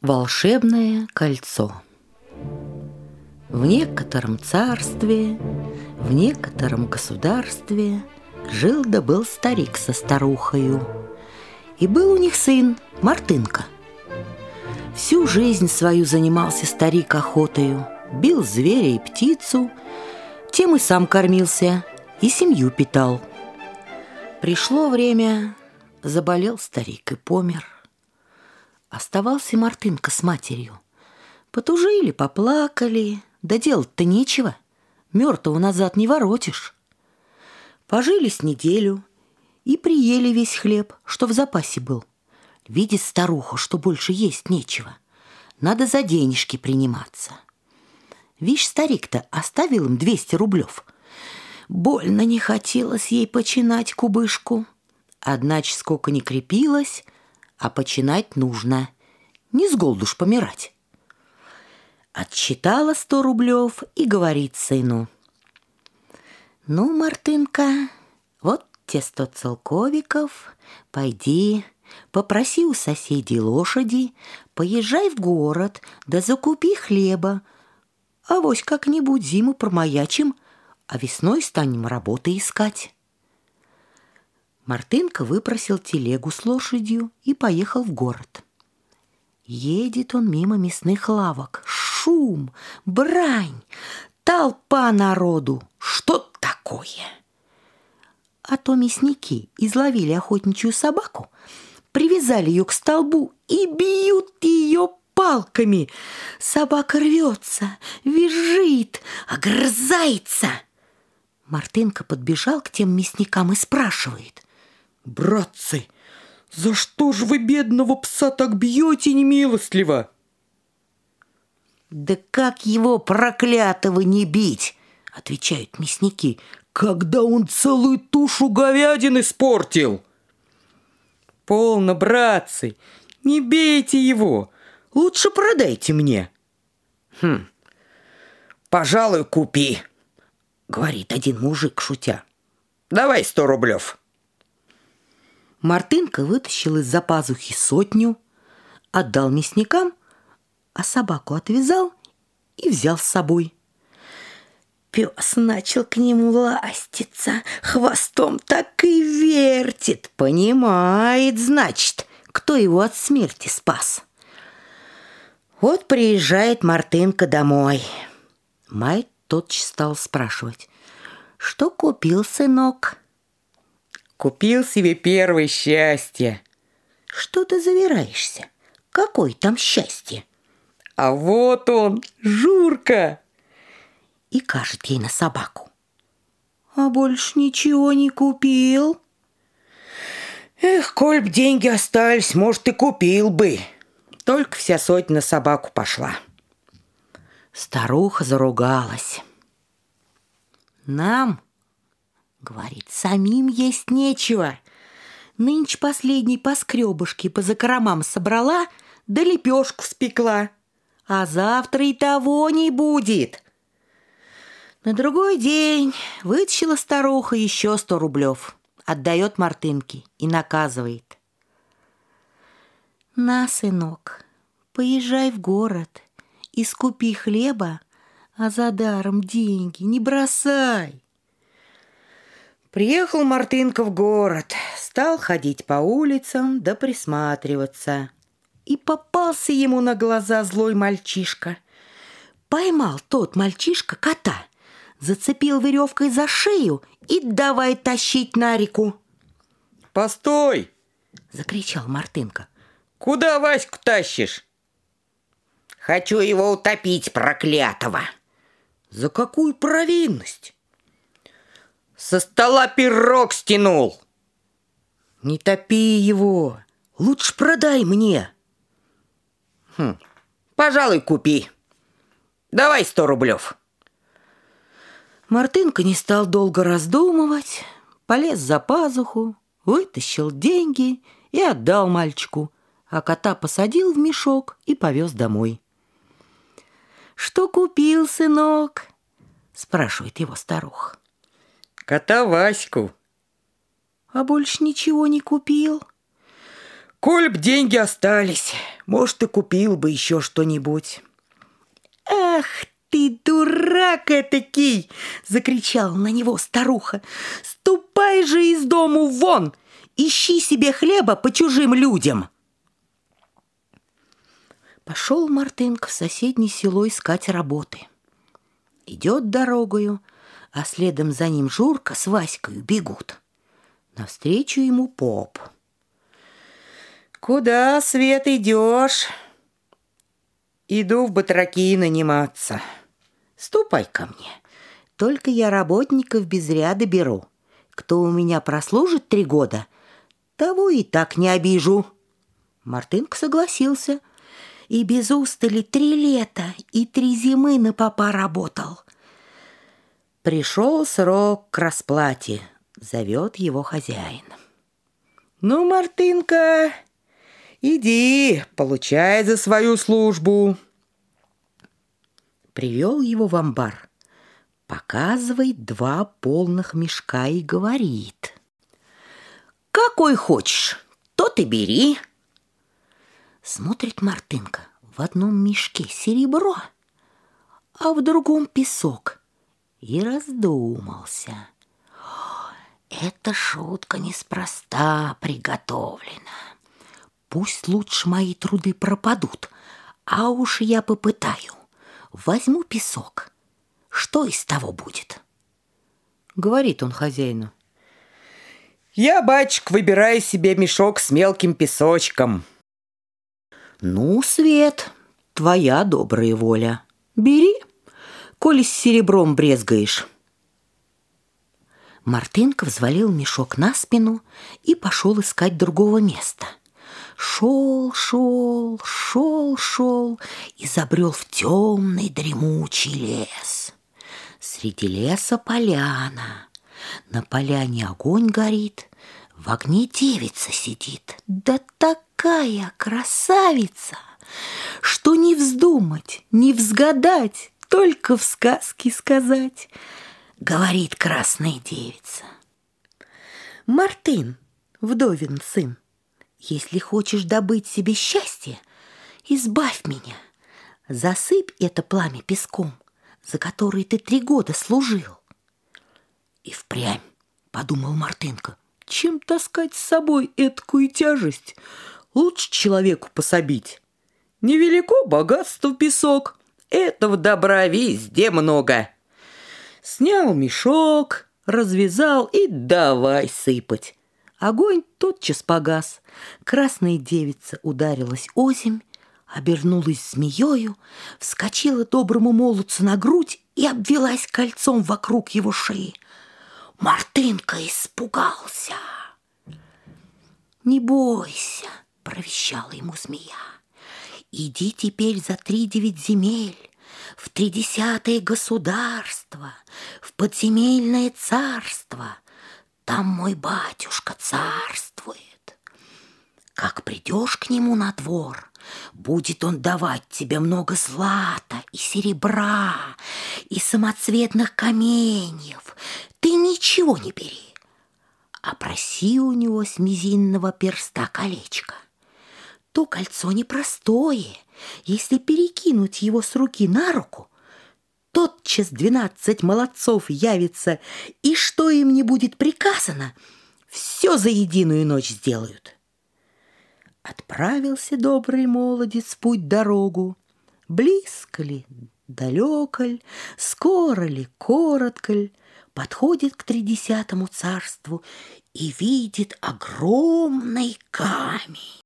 Волшебное кольцо. В некотором царстве, в некотором государстве Жил да был старик со старухою. И был у них сын Мартынка. Всю жизнь свою занимался старик охотою Бил зверя и птицу Тем и сам кормился И семью питал. Пришло время, заболел старик и помер – Оставался Мартынка с матерью. Потужили, поплакали, да делать-то нечего. Мертвого назад не воротишь. Пожили с неделю и приели весь хлеб, что в запасе был. Видит старуха, что больше есть нечего. Надо за денежки приниматься. Вишь, старик-то оставил им 200 рублев. Больно не хотелось ей починать кубышку. Одначе сколько не крепилась, а починать нужно. Не с голоду ж помирать. Отчитала сто рублев и говорит сыну. Ну, Мартынка, вот те сто целковиков, пойди, попроси у соседей лошади, поезжай в город, да закупи хлеба. А вось как-нибудь зиму промаячим, а весной станем работы искать. Мартынка выпросил телегу с лошадью и поехал в город. Едет он мимо мясных лавок. Шум, брань, толпа народу. Что такое? А то мясники изловили охотничью собаку, привязали ее к столбу и бьют ее палками. Собака рвется, визжит, огрызается. Мартынка подбежал к тем мясникам и спрашивает. «Братцы, за что ж вы бедного пса так бьете немилостливо?» «Да как его проклятого не бить?» — отвечают мясники. «Когда он целую тушу говядины испортил!» «Полно, братцы, не бейте его, лучше продайте мне!» «Хм, пожалуй, купи!» — говорит один мужик, шутя. «Давай сто рублев!» Мартынка вытащил из-за пазухи сотню, отдал мясникам, а собаку отвязал и взял с собой. Пес начал к нему ластиться, хвостом так и вертит. Понимает, значит, кто его от смерти спас. Вот приезжает Мартынка домой. Мать тотчас стал спрашивать, что купил сынок? Купил себе первое счастье. Что ты завираешься? Какое там счастье? А вот он, Журка. И кажет ей на собаку. А больше ничего не купил? Эх, коль б деньги остались, может, и купил бы. Только вся сотня на собаку пошла. Старуха заругалась. Нам Говорит, самим есть нечего. Нынче последней поскребышки по закромам собрала, да лепешку спекла. А завтра и того не будет. На другой день вытащила старуха еще сто рублев. Отдает Мартынке и наказывает. На, сынок, поезжай в город и скупи хлеба, а за даром деньги не бросай. Приехал Мартынка в город, стал ходить по улицам да присматриваться. И попался ему на глаза злой мальчишка. Поймал тот мальчишка кота, зацепил веревкой за шею и давай тащить на реку. «Постой!» — закричал Мартынка. «Куда Ваську тащишь?» «Хочу его утопить, проклятого!» «За какую провинность?» Со стола пирог стянул. Не топи его. Лучше продай мне. Хм, пожалуй, купи. Давай сто рублев. Мартынка не стал долго раздумывать, полез за пазуху, вытащил деньги и отдал мальчику, а кота посадил в мешок и повез домой. «Что купил, сынок?» – спрашивает его старуха кота Ваську. А больше ничего не купил? Коль б деньги остались, может, и купил бы еще что-нибудь. Ах ты, дурак этакий! Закричала на него старуха. Ступай же из дому вон! Ищи себе хлеба по чужим людям! Пошел Мартынка в соседнее село искать работы. Идет дорогою, а следом за ним Журка с Васькой бегут. Навстречу ему поп. «Куда, Свет, идешь?» «Иду в батраки наниматься». «Ступай ко мне. Только я работников без ряда беру. Кто у меня прослужит три года, того и так не обижу». Мартынка согласился – и без устали три лета и три зимы на попа работал. Пришел срок к расплате, зовет его хозяин. «Ну, Мартынка, иди, получай за свою службу». Привел его в амбар, показывает два полных мешка и говорит. «Какой хочешь, тот и бери». Смотрит Мартынка, в одном мешке серебро, а в другом песок. И раздумался. Эта шутка неспроста приготовлена. Пусть лучше мои труды пропадут, а уж я попытаю. Возьму песок. Что из того будет? Говорит он хозяину. Я, батюшка, выбираю себе мешок с мелким песочком. Ну, Свет, твоя добрая воля. Бери, коли с серебром брезгаешь. Мартынка взвалил мешок на спину и пошел искать другого места. Шел, шел, шел, шел и забрел в темный дремучий лес. Среди леса поляна. На поляне огонь горит, в огне девица сидит. Да так такая красавица, что не вздумать, не взгадать, только в сказке сказать, говорит красная девица. Мартын, вдовин сын, если хочешь добыть себе счастье, избавь меня, засыпь это пламя песком, за который ты три года служил. И впрямь, подумал Мартынка, чем таскать с собой эткую тяжесть? лучше человеку пособить. Невелико богатство песок, этого добра везде много. Снял мешок, развязал и давай сыпать. Огонь тотчас погас. Красная девица ударилась озимь, обернулась змеёю, вскочила доброму молодцу на грудь и обвелась кольцом вокруг его шеи. Мартынка испугался. «Не бойся», провещала ему змея. Иди теперь за три девять земель, в тридесятое государство, в подземельное царство. Там мой батюшка царствует. Как придешь к нему на двор, будет он давать тебе много злата и серебра, и самоцветных каменьев. Ты ничего не бери, а проси у него с мизинного перста колечко то кольцо непростое. Если перекинуть его с руки на руку, тотчас двенадцать молодцов явится, и что им не будет приказано, все за единую ночь сделают. Отправился добрый молодец путь дорогу. Близко ли, далеко ли, скоро ли, коротко ли, подходит к тридесятому царству и видит огромный камень.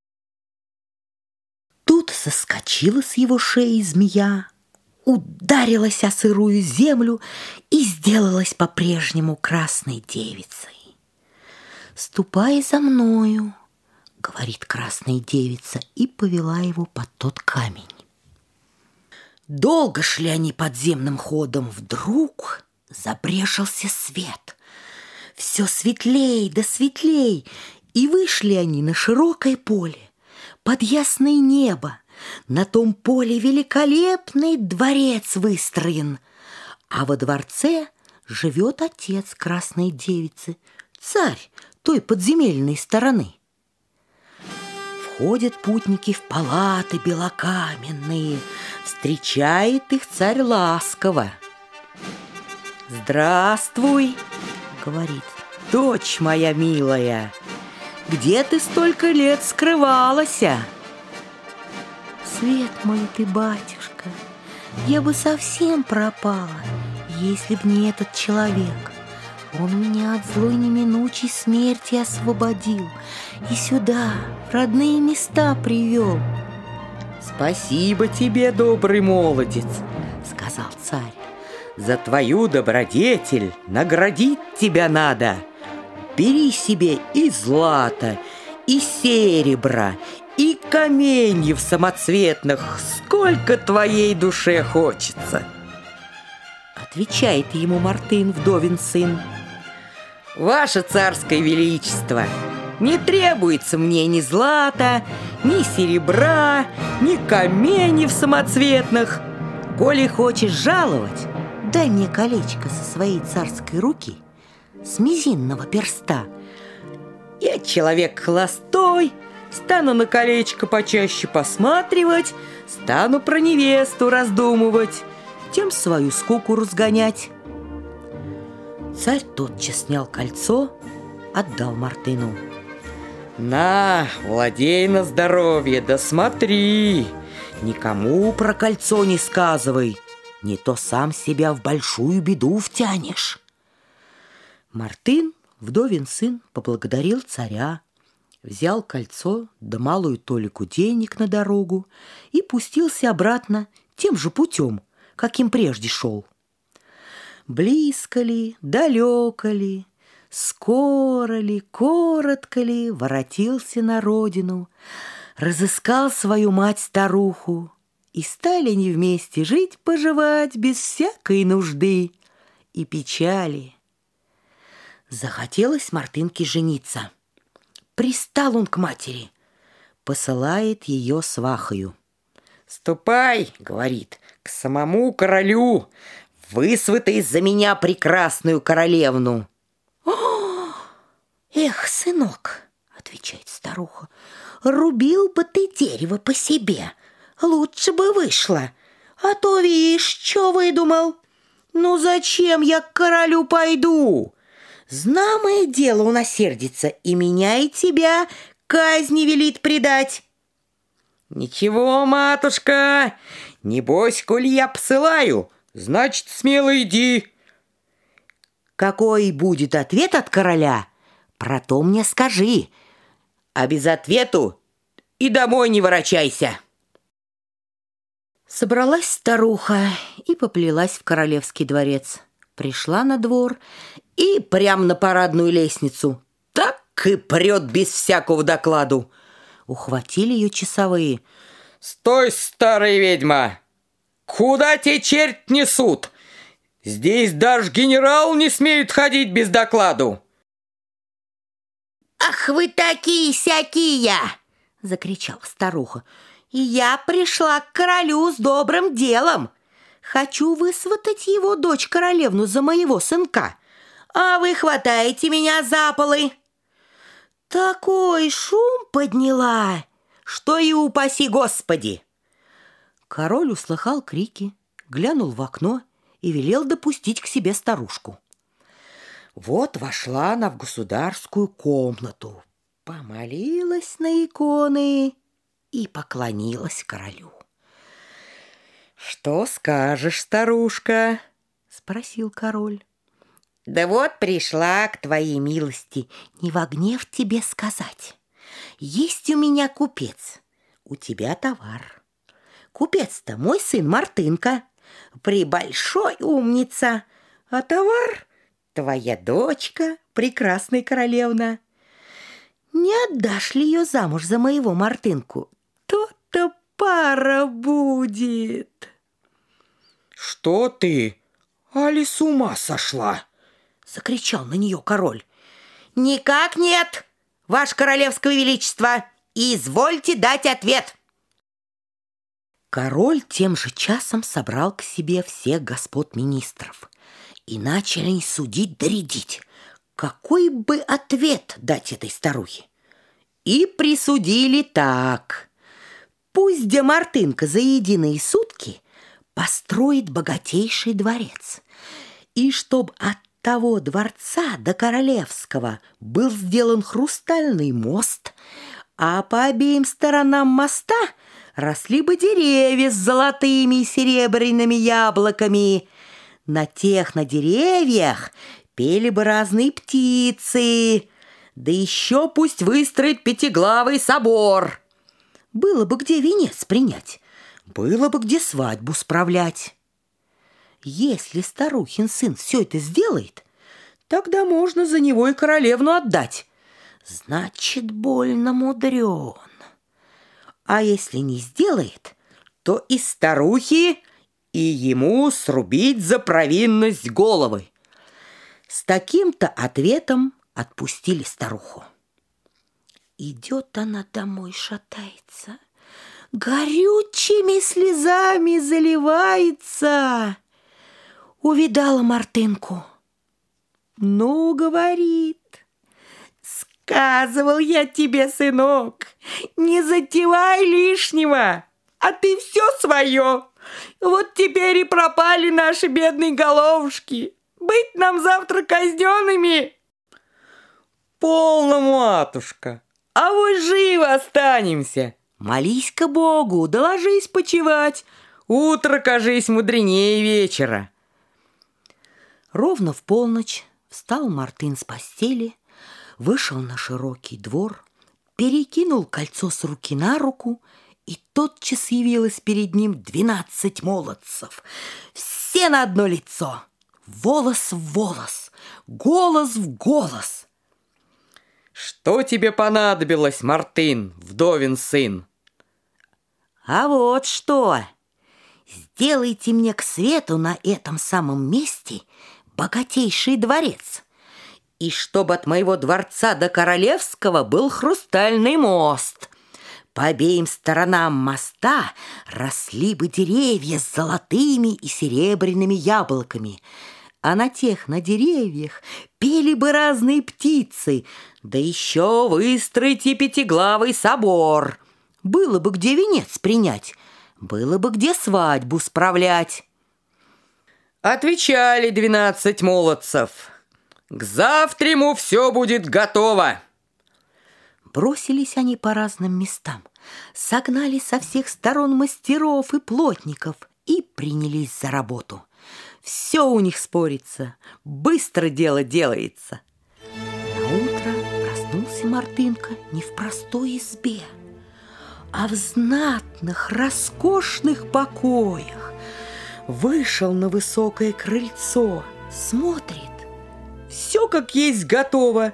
Тут соскочила с его шеи змея, ударилась о сырую землю и сделалась по-прежнему красной девицей. «Ступай за мною», — говорит красная девица и повела его под тот камень. Долго шли они подземным ходом, вдруг забрешился свет. Все светлей да светлей, и вышли они на широкое поле под ясное небо. На том поле великолепный дворец выстроен, а во дворце живет отец красной девицы, царь той подземельной стороны. Входят путники в палаты белокаменные, Встречает их царь ласково. «Здравствуй!» — говорит, «дочь моя милая! Где ты столько лет скрывалась?» «Свет мой ты, батюшка, я бы совсем пропала, если б не этот человек. Он меня от злой неминучей смерти освободил и сюда, в родные места привел. Спасибо тебе, добрый молодец, сказал царь. За твою добродетель наградить тебя надо. Бери себе и злато, и серебра, и каменьев самоцветных, сколько твоей душе хочется. Отвечает ему Мартын, вдовин сын. Ваше царское величество, не требуется мне ни злата, ни серебра, ни каменьев самоцветных. Коли хочешь жаловать, дай мне колечко со своей царской руки с мизинного перста. Я человек холостой, стану на колечко почаще посматривать, стану про невесту раздумывать, тем свою скуку разгонять. Царь тотчас снял кольцо, отдал Мартыну. «На, владей на здоровье, да смотри! Никому про кольцо не сказывай, не то сам себя в большую беду втянешь!» Мартын, вдовин сын, поблагодарил царя, взял кольцо да малую толику денег на дорогу и пустился обратно тем же путем, каким прежде шел. Близко ли, далеко ли, скоро ли, коротко ли, воротился на родину, разыскал свою мать-старуху, и стали они вместе жить-поживать без всякой нужды и печали. Захотелось Мартынке жениться. Пристал он к матери, посылает ее свахою. «Ступай, — говорит, — к самому королю, Высватай за меня прекрасную королевну. Эх, сынок, отвечает старуха, рубил бы ты дерево по себе, лучше бы вышло. А то, видишь, что выдумал? Ну зачем я к королю пойду? Знамое дело у нас сердится, и меня, и тебя казни велит предать. Ничего, матушка, небось, коль я посылаю, Значит, смело иди. Какой будет ответ от короля, про то мне скажи. А без ответу и домой не ворочайся. Собралась старуха и поплелась в королевский дворец. Пришла на двор и прямо на парадную лестницу. Так и прет без всякого докладу. Ухватили ее часовые. «Стой, старая ведьма! Куда те черт несут? Здесь даже генерал не смеет ходить без докладу. «Ах вы такие-сякие!» — закричала старуха. «Я пришла к королю с добрым делом. Хочу высватать его дочь королевну за моего сынка, а вы хватаете меня за полы». Такой шум подняла, что и упаси Господи! Король услыхал крики, глянул в окно и велел допустить к себе старушку. Вот вошла она в государскую комнату, помолилась на иконы и поклонилась королю. «Что скажешь, старушка?» — спросил король. «Да вот пришла к твоей милости, не во гнев тебе сказать. Есть у меня купец, у тебя товар». Купец-то мой сын Мартынка, прибольшой умница, а товар твоя дочка, прекрасная королевна. Не отдашь ли ее замуж за моего Мартынку? То-то пара будет. Что ты? Али с ума сошла? Закричал на нее король. Никак нет, ваше королевское величество. Извольте дать ответ. Король тем же часом собрал к себе всех господ министров и начали судить доредить, какой бы ответ дать этой старухе. и присудили так. Пусть Демартынка за единые сутки построит богатейший дворец, и чтоб от того дворца до Королевского был сделан хрустальный мост, а по обеим сторонам моста росли бы деревья с золотыми и серебряными яблоками. На тех на деревьях пели бы разные птицы, да еще пусть выстроит пятиглавый собор. Было бы где венец принять, было бы где свадьбу справлять. Если старухин сын все это сделает, тогда можно за него и королевну отдать. Значит, больно мудрен. А если не сделает, то и старухи, и ему срубить за провинность головы. С таким-то ответом отпустили старуху. Идет она домой, шатается, горючими слезами заливается. Увидала Мартынку. Ну, говорит, сказывал я тебе, сынок, не затевай лишнего, а ты все свое. Вот теперь и пропали наши бедные головушки. Быть нам завтра казненными. Полно, матушка, а вы живо останемся. Молись-ка Богу, доложись почевать. Утро, кажись, мудренее вечера. Ровно в полночь встал Мартын с постели, вышел на широкий двор, перекинул кольцо с руки на руку, и тотчас явилось перед ним двенадцать молодцев. Все на одно лицо, волос в волос, голос в голос. Что тебе понадобилось, Мартын, вдовин сын? А вот что! Сделайте мне к свету на этом самом месте богатейший дворец. И чтобы от моего дворца до Королевского был хрустальный мост. По обеим сторонам моста росли бы деревья с золотыми и серебряными яблоками – а на тех, на деревьях, пели бы разные птицы, да еще выстроить пятиглавый собор. Было бы где венец принять, было бы где свадьбу справлять. Отвечали двенадцать молодцев. К завтраму все будет готово. Бросились они по разным местам, согнали со всех сторон мастеров и плотников и принялись за работу – все у них спорится, быстро дело делается. На утро проснулся Мартынка не в простой избе, а в знатных, роскошных покоях. Вышел на высокое крыльцо, смотрит, все как есть готово.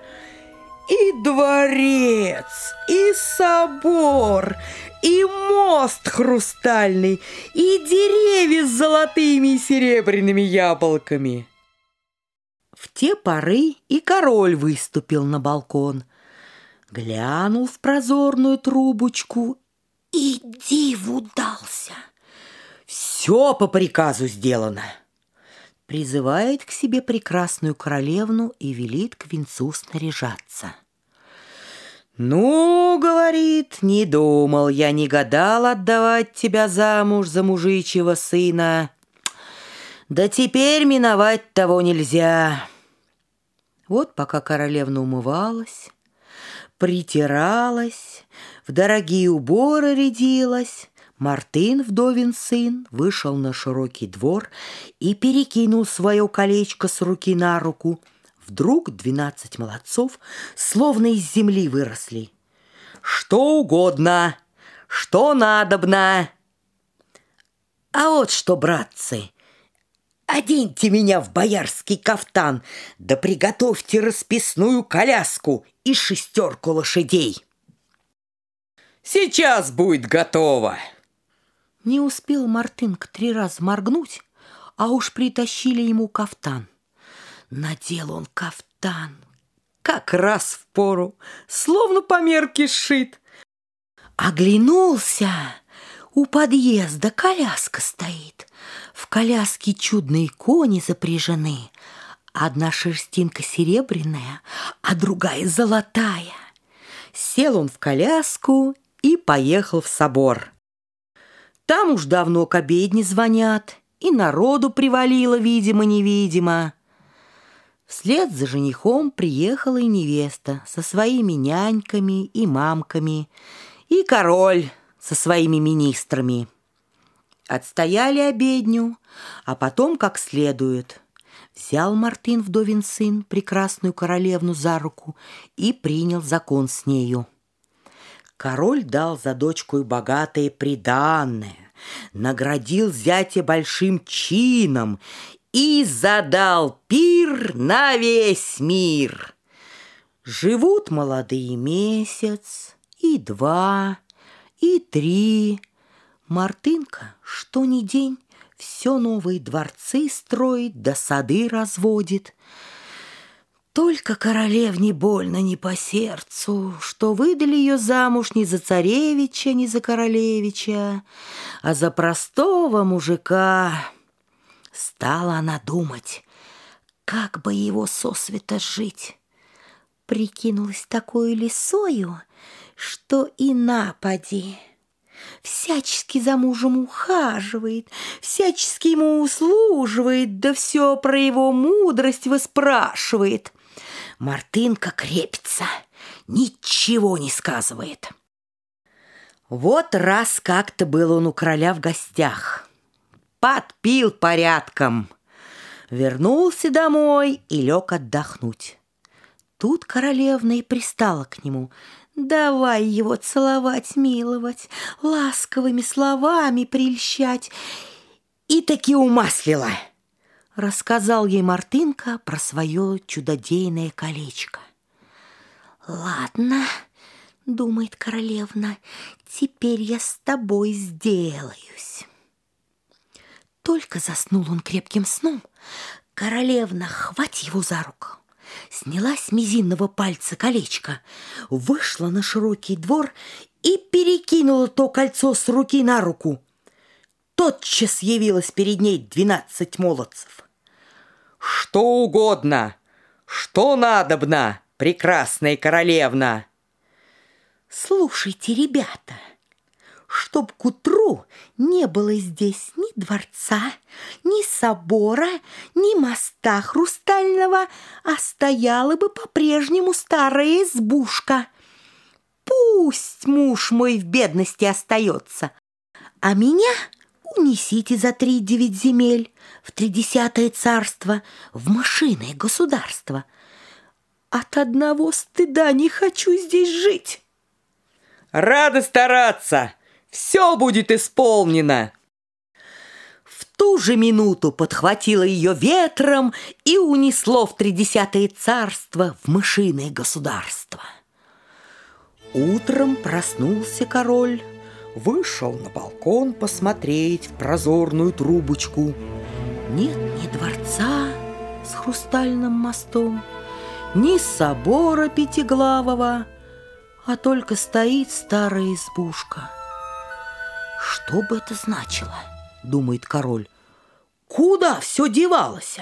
И дворец, и собор, и мост хрустальный, и деревья с золотыми и серебряными яблоками. В те поры и король выступил на балкон, глянул в прозорную трубочку и диву дался. Все по приказу сделано. Призывает к себе прекрасную королевну и велит к венцу снаряжаться. «Ну, — говорит, — не думал я, не гадал отдавать тебя замуж за мужичьего сына. Да теперь миновать того нельзя». Вот пока королевна умывалась, притиралась, в дорогие уборы рядилась, Мартын, вдовин сын, вышел на широкий двор и перекинул свое колечко с руки на руку — Вдруг двенадцать молодцов словно из земли выросли. «Что угодно! Что надобно!» «А вот что, братцы!» Оденьте меня в боярский кафтан, да приготовьте расписную коляску и шестерку лошадей. Сейчас будет готово. Не успел Мартынка три раза моргнуть, а уж притащили ему кафтан. Надел он кафтан, как раз в пору, словно по мерке сшит. Оглянулся, у подъезда коляска стоит. В коляске чудные кони запряжены. Одна шерстинка серебряная, а другая золотая. Сел он в коляску и поехал в собор. Там уж давно к обедне звонят, и народу привалило, видимо-невидимо. Вслед за женихом приехала и невеста со своими няньками и мамками, и король со своими министрами. Отстояли обедню, а потом как следует. Взял Мартин вдовин сын прекрасную королевну за руку и принял закон с нею. Король дал за дочку и богатое приданное, наградил зятя большим чином и задал пир на весь мир. Живут молодые месяц, и два, и три. Мартынка, что ни день, все новые дворцы строит, да сады разводит. Только королевне больно не по сердцу, что выдали ее замуж не за царевича, не за королевича, а за простого мужика. Стала она думать, как бы его сосвета жить. Прикинулась такой лисою, что и напади. Всячески за мужем ухаживает, всячески ему услуживает, да все про его мудрость выспрашивает. Мартынка крепится, ничего не сказывает. Вот раз как-то был он у короля в гостях. Подпил порядком. Вернулся домой и лег отдохнуть. Тут королевна и пристала к нему – Давай его целовать, миловать, ласковыми словами прельщать. И таки умаслила. Рассказал ей Мартынка про свое чудодейное колечко. Ладно, думает королевна, теперь я с тобой сделаюсь. Только заснул он крепким сном, королевна хвать его за руку сняла с мизинного пальца колечко, вышла на широкий двор и перекинула то кольцо с руки на руку. Тотчас явилось перед ней двенадцать молодцев. «Что угодно, что надобно, прекрасная королевна!» «Слушайте, ребята!» чтоб к утру не было здесь ни дворца, ни собора, ни моста хрустального, а стояла бы по-прежнему старая избушка. Пусть муж мой в бедности остается, а меня унесите за три девять земель в тридесятое царство, в мышиное государство. От одного стыда не хочу здесь жить. Рада стараться, все будет исполнено!» В ту же минуту подхватило ее ветром и унесло в тридесятое царство, в мышиное государство. Утром проснулся король, вышел на балкон посмотреть в прозорную трубочку. Нет ни дворца с хрустальным мостом, ни собора пятиглавого, а только стоит старая избушка — что бы это значило, думает король. Куда все девалось?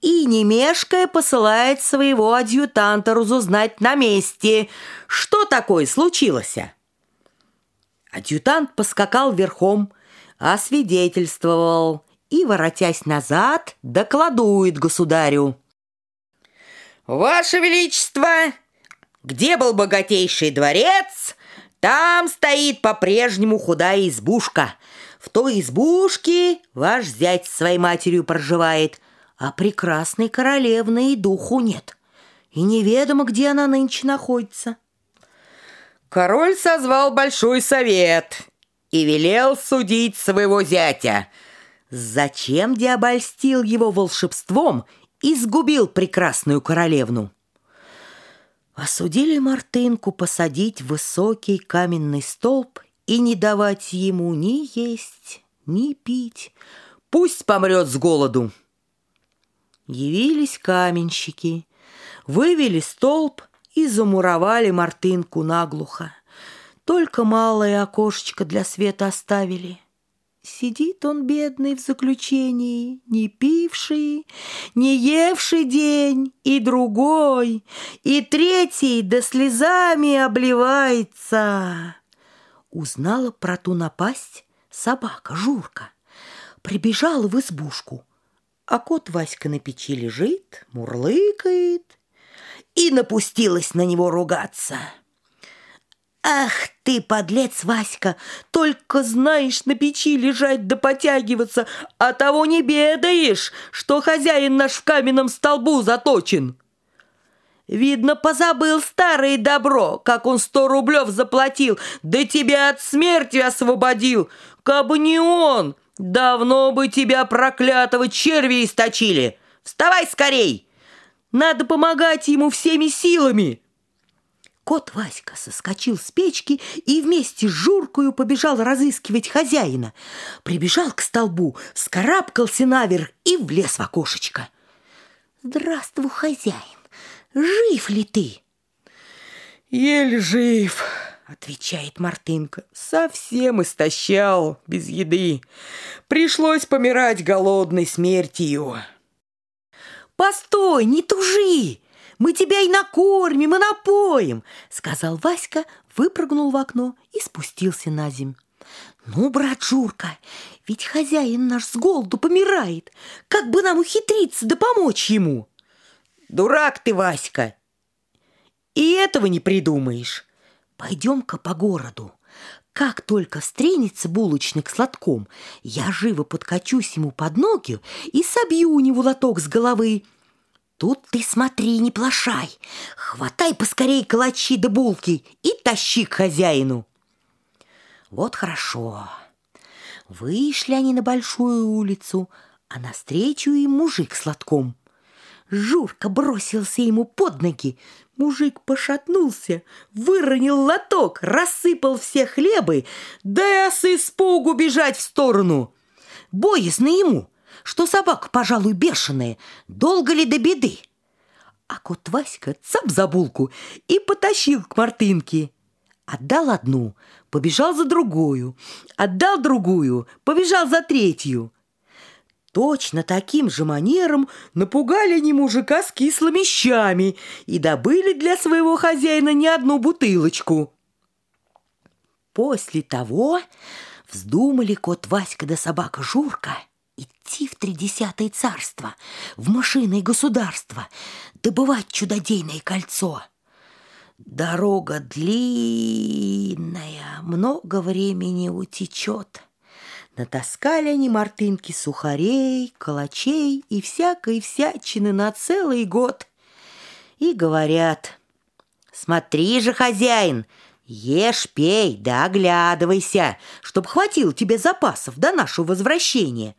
И не мешкая посылает своего адъютанта разузнать на месте, что такое случилось. Адъютант поскакал верхом, освидетельствовал и, воротясь назад, докладует государю. «Ваше Величество, где был богатейший дворец, там стоит по-прежнему худая избушка. В той избушке ваш зять с своей матерью проживает, а прекрасной королевны и духу нет. И неведомо, где она нынче находится. Король созвал большой совет и велел судить своего зятя. Зачем диабольстил его волшебством и сгубил прекрасную королевну? Осудили Мартынку посадить высокий каменный столб и не давать ему ни есть, ни пить. Пусть помрет с голоду. Явились каменщики, вывели столб и замуровали Мартынку наглухо. Только малое окошечко для света оставили. Сидит он, бедный, в заключении, не пивший, не евший день, и другой, и третий да слезами обливается. Узнала про ту напасть собака Журка. Прибежала в избушку, а кот Васька на печи лежит, мурлыкает, и напустилась на него ругаться — Ах ты, подлец Васька, только знаешь на печи лежать да потягиваться, а того не бедаешь, что хозяин наш в каменном столбу заточен. Видно, позабыл старое добро, как он сто рублев заплатил, да тебя от смерти освободил. Кабы не он, давно бы тебя, проклятого, черви источили. Вставай скорей! Надо помогать ему всеми силами!» Кот Васька соскочил с печки и вместе с Журкою побежал разыскивать хозяина. Прибежал к столбу, скарабкался наверх и влез в окошечко. «Здравствуй, хозяин! Жив ли ты?» «Еле жив!» — отвечает Мартынка. «Совсем истощал, без еды. Пришлось помирать голодной смертью». «Постой, не тужи!» Мы тебя и накормим, и напоим!» Сказал Васька, выпрыгнул в окно и спустился на земь. «Ну, брат Журка, ведь хозяин наш с голоду помирает. Как бы нам ухитриться да помочь ему?» «Дурак ты, Васька! И этого не придумаешь!» «Пойдем-ка по городу. Как только встретится булочник с лотком, я живо подкачусь ему под ноги и собью у него лоток с головы. Тут ты смотри, не плашай. Хватай поскорей калачи да булки и тащи к хозяину. Вот хорошо. Вышли они на большую улицу, а навстречу им мужик с лотком. Журка бросился ему под ноги. Мужик пошатнулся, выронил лоток, рассыпал все хлебы, да и с испугу бежать в сторону. Боязно ему — что собака, пожалуй, бешеная, долго ли до беды? А кот Васька цап за булку и потащил к Мартынке. Отдал одну, побежал за другую, отдал другую, побежал за третью. Точно таким же манером напугали они мужика с кислыми щами и добыли для своего хозяина не одну бутылочку. После того вздумали кот Васька да собака Журка – идти в тридесятое царство, в машинное государство, добывать чудодейное кольцо. Дорога длинная, много времени утечет. Натаскали они мартынки сухарей, калачей и всякой всячины на целый год. И говорят, смотри же, хозяин, ешь, пей, да оглядывайся, чтоб хватило тебе запасов до нашего возвращения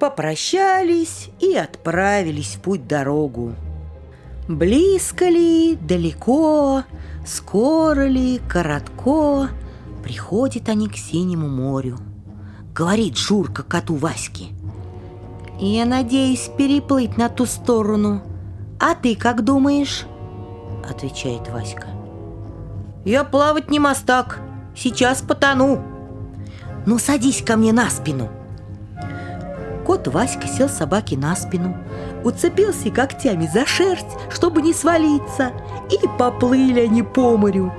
попрощались и отправились в путь-дорогу. Близко ли, далеко, скоро ли, коротко, приходят они к синему морю. Говорит Журка коту Ваське. Я надеюсь переплыть на ту сторону. А ты как думаешь? Отвечает Васька. Я плавать не мастак. Сейчас потону. Ну, садись ко мне на спину. Кот Васька сел собаке на спину, уцепился когтями за шерсть, чтобы не свалиться, и поплыли они по морю.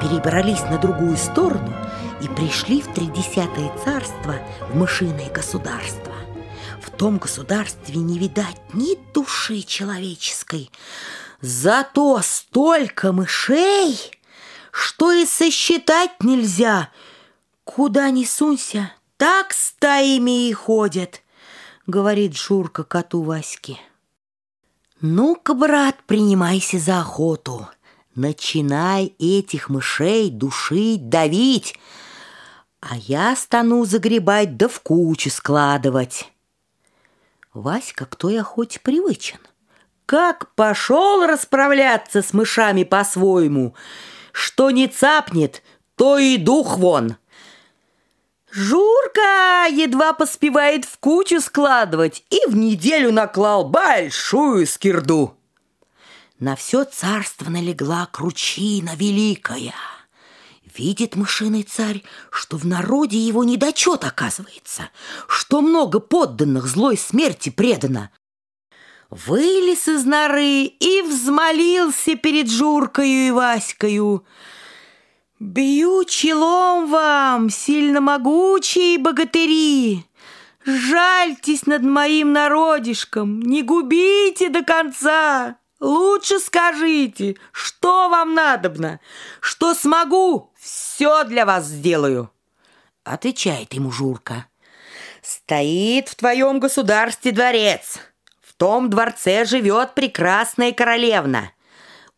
Перебрались на другую сторону и пришли в тридесятое царство, в мышиное государство. В том государстве не видать ни души человеческой, зато столько мышей, что и сосчитать нельзя. Куда ни сунься, так стаями и ходят – говорит Шурка коту Ваське. Ну-ка, брат, принимайся за охоту. Начинай этих мышей душить, давить, а я стану загребать да в кучу складывать. Васька к той охоте привычен. Как пошел расправляться с мышами по-своему, что не цапнет, то и дух вон — Журка едва поспевает в кучу складывать и в неделю наклал большую скирду. На все царство налегла кручина великая. Видит мышиный царь, что в народе его недочет оказывается, что много подданных злой смерти предано. Вылез из норы и взмолился перед Журкою и Ваською. «Бью челом вам, сильно могучие богатыри! Жальтесь над моим народишком, не губите до конца!» Лучше скажите, что вам надобно? Что смогу, все для вас сделаю. Отвечает ему Журка. Стоит в твоем государстве дворец. В том дворце живет прекрасная королевна.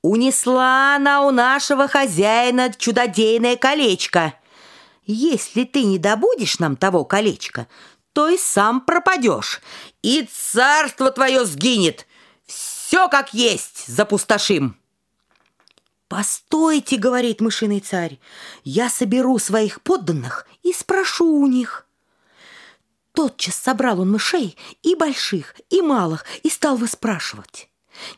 Унесла она у нашего хозяина чудодейное колечко. Если ты не добудешь нам того колечка, то и сам пропадешь, и царство твое сгинет, все как есть запустошим. «Постойте, — говорит мышиный царь, — я соберу своих подданных и спрошу у них». Тотчас собрал он мышей и больших, и малых, и стал выспрашивать.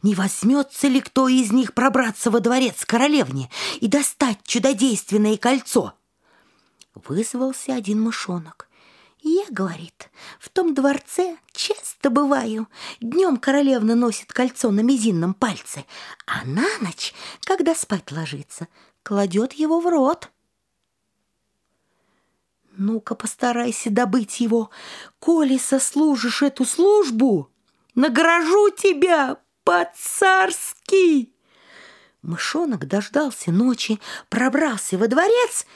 Не возьмется ли кто из них пробраться во дворец королевне и достать чудодейственное кольцо? Вызвался один мышонок. Я, говорит, в том дворце часто бываю. Днем королевна носит кольцо на мизинном пальце, а на ночь, когда спать ложится, кладет его в рот. Ну-ка, постарайся добыть его. Коли сослужишь эту службу, награжу тебя по-царски. Мышонок дождался ночи, пробрался во дворец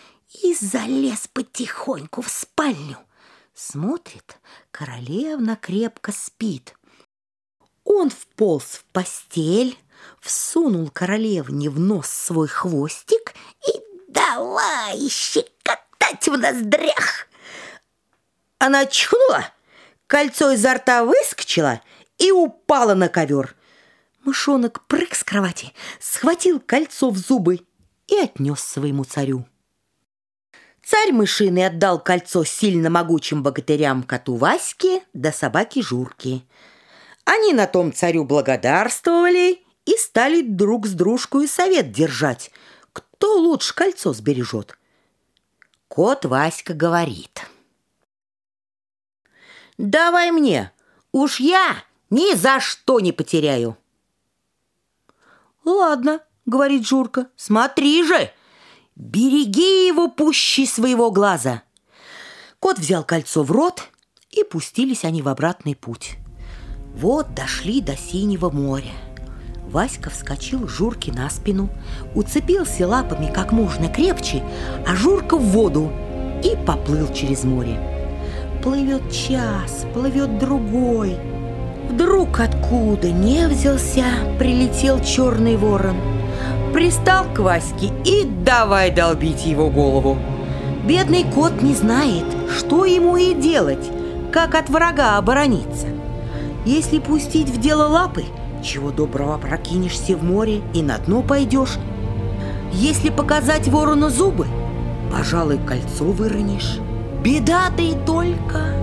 и залез потихоньку в спальню. Смотрит, королевна крепко спит. Он вполз в постель, всунул королевне в нос свой хвостик и давай щекотать в ноздрях. Она чихнула, кольцо изо рта выскочило и упала на ковер. Мышонок прыг с кровати, схватил кольцо в зубы и отнес своему царю. Царь мышиный отдал кольцо сильно могучим богатырям коту Ваське да собаке Журке. Они на том царю благодарствовали и стали друг с дружкой совет держать, кто лучше кольцо сбережет. Кот Васька говорит. «Давай мне, уж я ни за что не потеряю». «Ладно», — говорит Журка, — «смотри же, Береги его пуще своего глаза. Кот взял кольцо в рот, и пустились они в обратный путь. Вот дошли до синего моря. Васька вскочил Журке на спину, уцепился лапами как можно крепче, а Журка в воду и поплыл через море. Плывет час, плывет другой. Вдруг откуда не взялся, прилетел черный ворон – пристал к Ваське и давай долбить его голову. Бедный кот не знает, что ему и делать, как от врага оборониться. Если пустить в дело лапы, чего доброго прокинешься в море и на дно пойдешь. Если показать ворону зубы, пожалуй, кольцо выронишь. Беда да и только.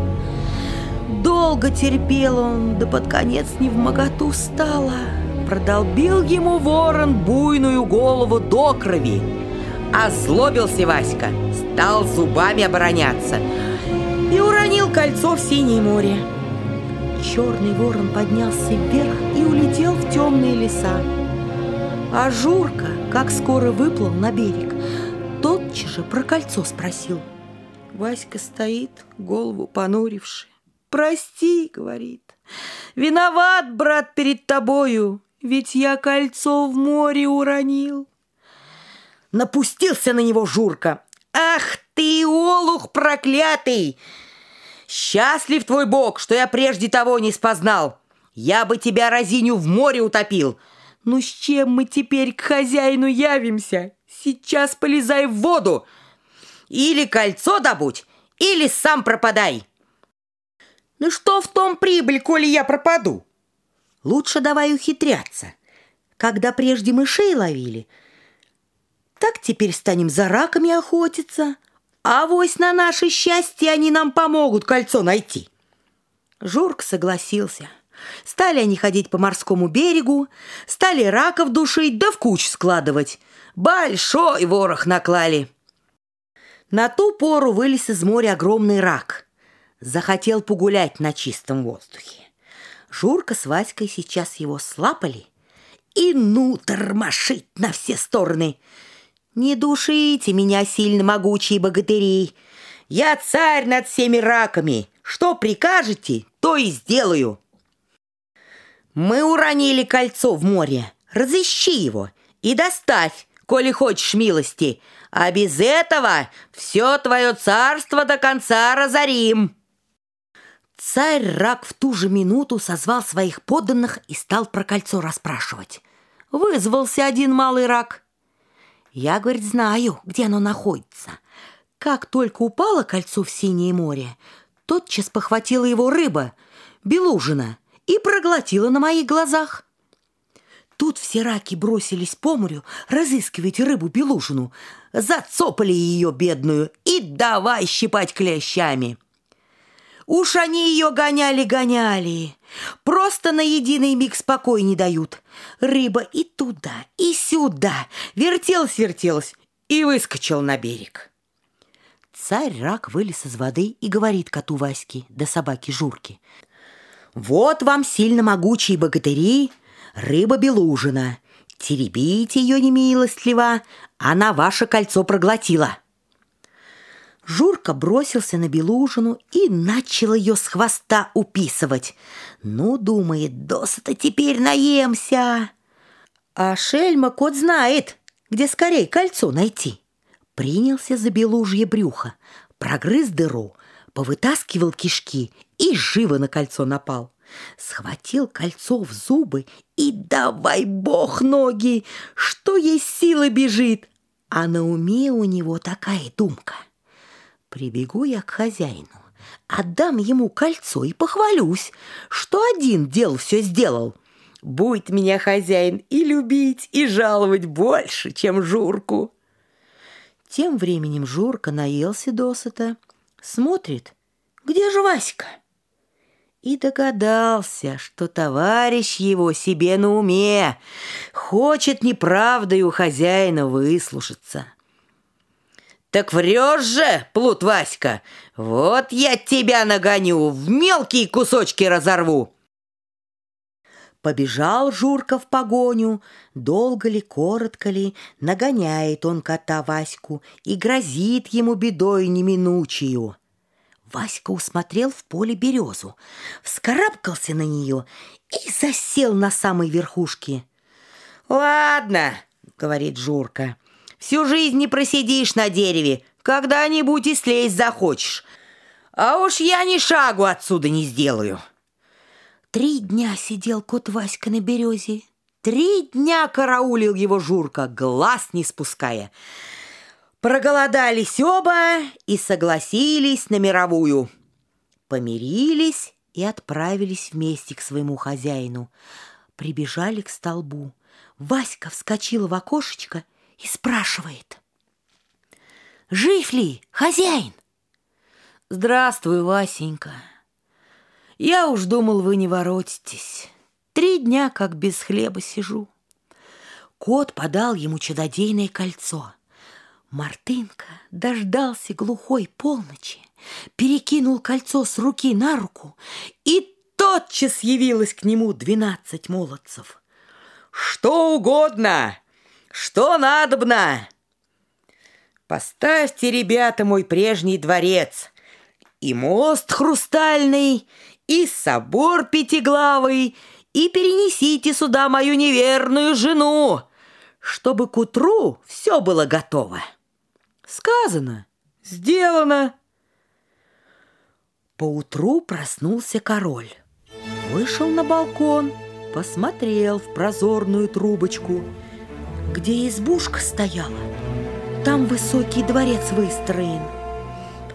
Долго терпел он, да под конец не в моготу стало продолбил ему ворон буйную голову до крови. Озлобился Васька, стал зубами обороняться и уронил кольцо в синее море. Черный ворон поднялся вверх и улетел в темные леса. А Журка, как скоро выплыл на берег, тотчас же про кольцо спросил. Васька стоит, голову понуривши. «Прости», — говорит, — «виноват, брат, перед тобою, ведь я кольцо в море уронил. Напустился на него Журка. Ах ты, олух проклятый! Счастлив твой бог, что я прежде того не спознал. Я бы тебя, разиню, в море утопил. Ну с чем мы теперь к хозяину явимся? Сейчас полезай в воду. Или кольцо добудь, или сам пропадай. Ну что в том прибыль, коли я пропаду? Лучше давай ухитряться. Когда прежде мышей ловили, так теперь станем за раками охотиться. А вось на наше счастье они нам помогут кольцо найти. Жорк согласился. Стали они ходить по морскому берегу, стали раков душить да в куч складывать. Большой ворох наклали. На ту пору вылез из моря огромный рак. Захотел погулять на чистом воздухе. Журка с Васькой сейчас его слапали и ну тормошить на все стороны. Не душите меня, сильно могучие богатыри. Я царь над всеми раками. Что прикажете, то и сделаю. Мы уронили кольцо в море. Разыщи его и доставь, коли хочешь милости. А без этого все твое царство до конца разорим. Царь Рак в ту же минуту созвал своих подданных и стал про кольцо расспрашивать. Вызвался один малый рак. Я, говорит, знаю, где оно находится. Как только упало кольцо в синее море, тотчас похватила его рыба, белужина, и проглотила на моих глазах. Тут все раки бросились по морю разыскивать рыбу-белужину, зацопали ее бедную и давай щипать клещами. Уж они ее гоняли-гоняли, просто на единый миг спокой не дают. Рыба и туда, и сюда вертелась-вертелась и выскочил на берег. Царь-рак вылез из воды и говорит коту Ваське да собаке Журке. «Вот вам сильно могучие богатыри, рыба белужина. Теребите ее немилостливо, она ваше кольцо проглотила». Журка бросился на Белужину и начал ее с хвоста уписывать. Ну, думает, досыта теперь наемся. А шельма кот знает, где скорее кольцо найти. Принялся за белужье брюхо, прогрыз дыру, повытаскивал кишки и живо на кольцо напал. Схватил кольцо в зубы и давай бог ноги, что есть силы бежит. А на уме у него такая думка — Прибегу я к хозяину, отдам ему кольцо и похвалюсь, что один дел все сделал. Будет меня хозяин и любить, и жаловать больше, чем Журку. Тем временем Журка наелся досыта, смотрит, где же Васька? И догадался, что товарищ его себе на уме, хочет неправдой у хозяина выслушаться. «Так врешь же, плут Васька! Вот я тебя нагоню, в мелкие кусочки разорву!» Побежал Журка в погоню, долго ли, коротко ли, нагоняет он кота Ваську и грозит ему бедой неминучию. Васька усмотрел в поле березу, вскарабкался на нее и засел на самой верхушке. «Ладно», — говорит Журка, — Всю жизнь не просидишь на дереве, когда-нибудь и слезть захочешь. А уж я ни шагу отсюда не сделаю. Три дня сидел кот Васька на березе. Три дня караулил его Журка, глаз не спуская. Проголодались оба и согласились на мировую. Помирились и отправились вместе к своему хозяину. Прибежали к столбу. Васька вскочила в окошечко и спрашивает. «Жив ли хозяин?» «Здравствуй, Васенька. Я уж думал, вы не воротитесь. Три дня как без хлеба сижу». Кот подал ему чудодейное кольцо. Мартынка дождался глухой полночи, перекинул кольцо с руки на руку, и тотчас явилось к нему двенадцать молодцев. «Что угодно!» Что надобно? Поставьте, ребята, мой прежний дворец, и мост хрустальный, и собор пятиглавый, и перенесите сюда мою неверную жену, чтобы к утру все было готово. Сказано, сделано. Поутру проснулся король. Вышел на балкон, посмотрел в прозорную трубочку — где избушка стояла, там высокий дворец выстроен.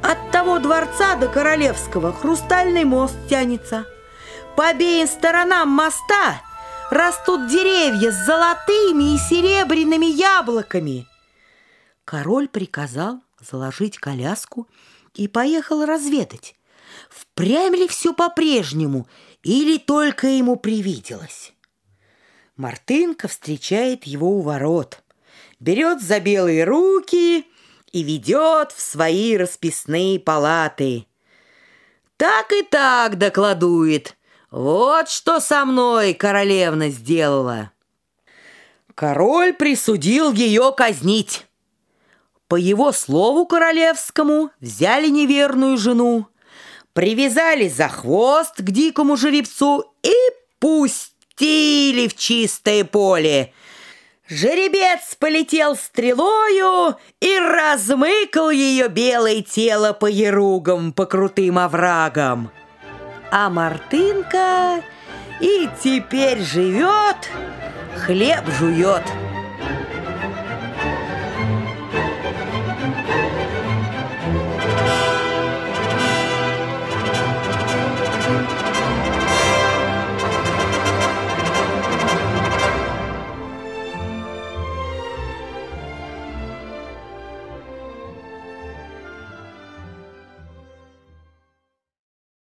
От того дворца до Королевского хрустальный мост тянется. По обеим сторонам моста растут деревья с золотыми и серебряными яблоками. Король приказал заложить коляску и поехал разведать, впрямь ли все по-прежнему или только ему привиделось. Мартынка встречает его у ворот, берет за белые руки и ведет в свои расписные палаты. Так и так докладует. Вот что со мной королевна сделала. Король присудил ее казнить. По его слову королевскому взяли неверную жену, привязали за хвост к дикому жеребцу и пустили в чистое поле. Жеребец полетел стрелою и размыкал ее белое тело по еругам, по крутым оврагам. А Мартынка и теперь живет, хлеб жует.